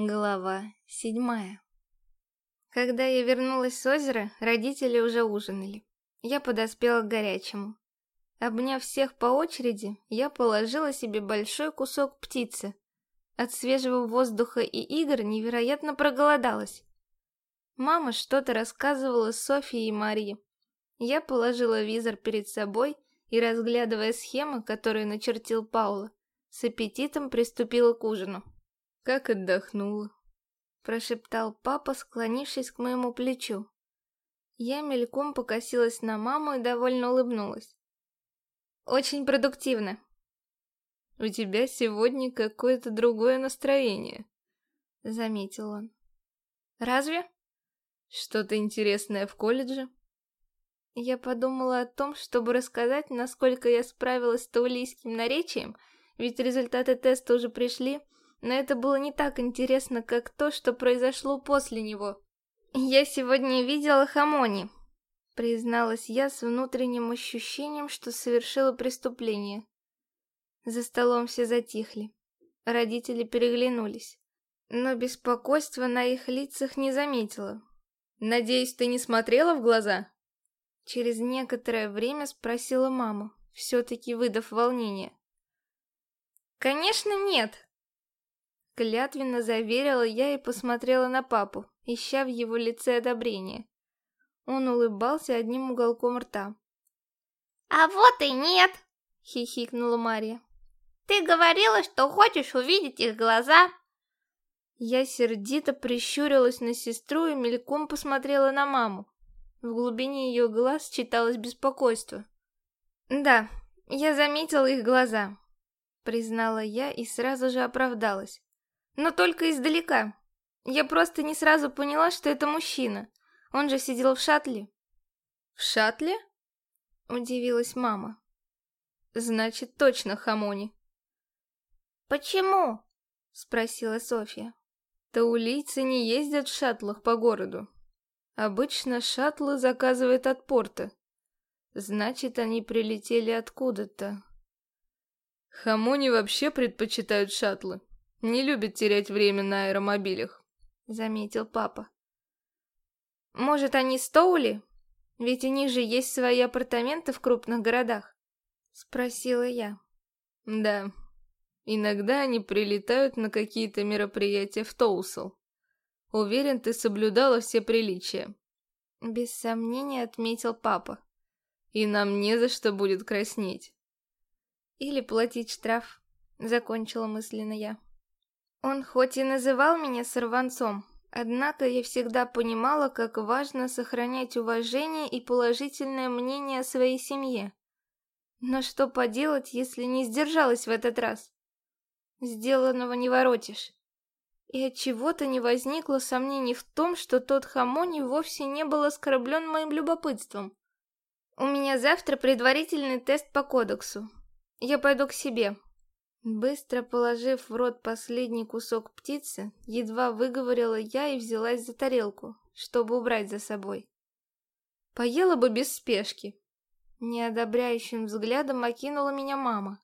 Глава седьмая Когда я вернулась с озера, родители уже ужинали. Я подоспела к горячему. Обняв всех по очереди, я положила себе большой кусок птицы. От свежего воздуха и игр невероятно проголодалась. Мама что-то рассказывала Софье и Марье. Я положила визор перед собой и, разглядывая схемы, которые начертил Паула, с аппетитом приступила к ужину. Как отдохнула? Прошептал папа, склонившись к моему плечу. Я мельком покосилась на маму и довольно улыбнулась. Очень продуктивно. У тебя сегодня какое-то другое настроение, заметил он. Разве? Что-то интересное в колледже? Я подумала о том, чтобы рассказать, насколько я справилась с таулийским наречием, ведь результаты теста уже пришли, но это было не так интересно, как то, что произошло после него. «Я сегодня видела Хамони», — призналась я с внутренним ощущением, что совершила преступление. За столом все затихли. Родители переглянулись. Но беспокойства на их лицах не заметила. «Надеюсь, ты не смотрела в глаза?» Через некоторое время спросила мама, все-таки выдав волнение. «Конечно нет!» Клятвенно заверила я и посмотрела на папу, ища в его лице одобрение. Он улыбался одним уголком рта. «А вот и нет!» — хихикнула Марья. «Ты говорила, что хочешь увидеть их глаза!» Я сердито прищурилась на сестру и мельком посмотрела на маму. В глубине ее глаз читалось беспокойство. «Да, я заметила их глаза», — признала я и сразу же оправдалась но только издалека. Я просто не сразу поняла, что это мужчина. Он же сидел в шаттле. В шаттле? Удивилась мама. Значит, точно Хамони. Почему? Спросила Софья. Таулийцы не ездят в шаттлах по городу. Обычно шаттлы заказывают от порта. Значит, они прилетели откуда-то. Хамони вообще предпочитают шаттлы. Не любит терять время на аэромобилях», — заметил папа. «Может, они Стоули? Ведь у них же есть свои апартаменты в крупных городах?» — спросила я. «Да, иногда они прилетают на какие-то мероприятия в Тоусел. Уверен, ты соблюдала все приличия». Без сомнения отметил папа. «И нам не за что будет краснеть». «Или платить штраф», — закончила мысленно я. Он хоть и называл меня сорванцом, однако я всегда понимала, как важно сохранять уважение и положительное мнение о своей семье. Но что поделать, если не сдержалась в этот раз? Сделанного не воротишь. И от чего-то не возникло сомнений в том, что тот Хамони вовсе не был оскорблен моим любопытством. У меня завтра предварительный тест по кодексу. Я пойду к себе, Быстро положив в рот последний кусок птицы, едва выговорила я и взялась за тарелку, чтобы убрать за собой. Поела бы без спешки. Неодобряющим взглядом окинула меня мама.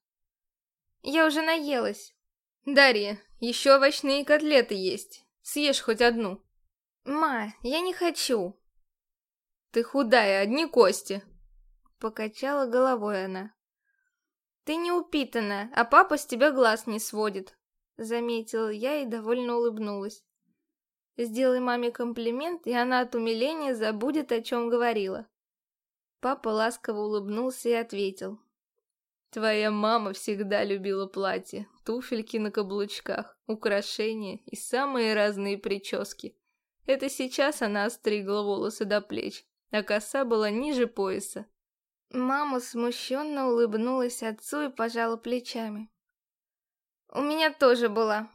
Я уже наелась. Дарья, еще овощные котлеты есть. Съешь хоть одну. Ма, я не хочу. Ты худая, одни кости. Покачала головой она. «Ты не упитанная, а папа с тебя глаз не сводит», — заметила я и довольно улыбнулась. «Сделай маме комплимент, и она от умиления забудет, о чем говорила». Папа ласково улыбнулся и ответил. «Твоя мама всегда любила платья, туфельки на каблучках, украшения и самые разные прически. Это сейчас она остригла волосы до плеч, а коса была ниже пояса. Мама смущенно улыбнулась отцу и пожала плечами. «У меня тоже была».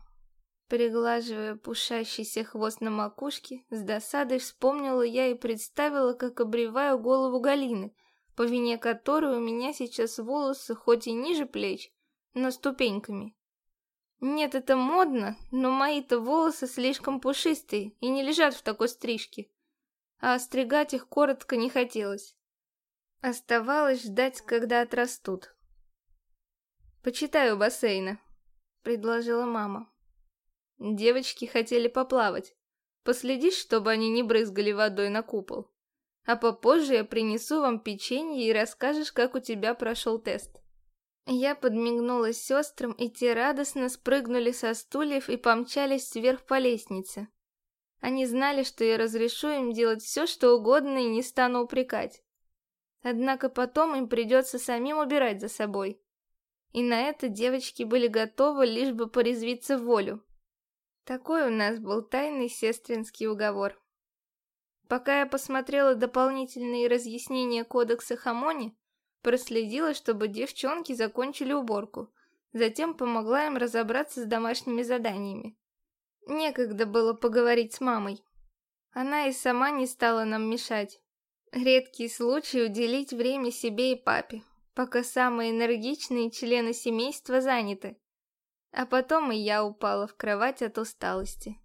Приглаживая пушащийся хвост на макушке, с досадой вспомнила я и представила, как обреваю голову Галины, по вине которой у меня сейчас волосы хоть и ниже плеч, но ступеньками. Нет, это модно, но мои-то волосы слишком пушистые и не лежат в такой стрижке, а остригать их коротко не хотелось. Оставалось ждать, когда отрастут. «Почитаю бассейна», — предложила мама. Девочки хотели поплавать. Последишь, чтобы они не брызгали водой на купол. А попозже я принесу вам печенье и расскажешь, как у тебя прошел тест. Я подмигнула сестрам, и те радостно спрыгнули со стульев и помчались вверх по лестнице. Они знали, что я разрешу им делать все, что угодно и не стану упрекать. Однако потом им придется самим убирать за собой. И на это девочки были готовы, лишь бы порезвиться в волю. Такой у нас был тайный сестринский уговор. Пока я посмотрела дополнительные разъяснения кодекса Хамони, проследила, чтобы девчонки закончили уборку, затем помогла им разобраться с домашними заданиями. Некогда было поговорить с мамой. Она и сама не стала нам мешать. Редкий случай уделить время себе и папе, пока самые энергичные члены семейства заняты. А потом и я упала в кровать от усталости.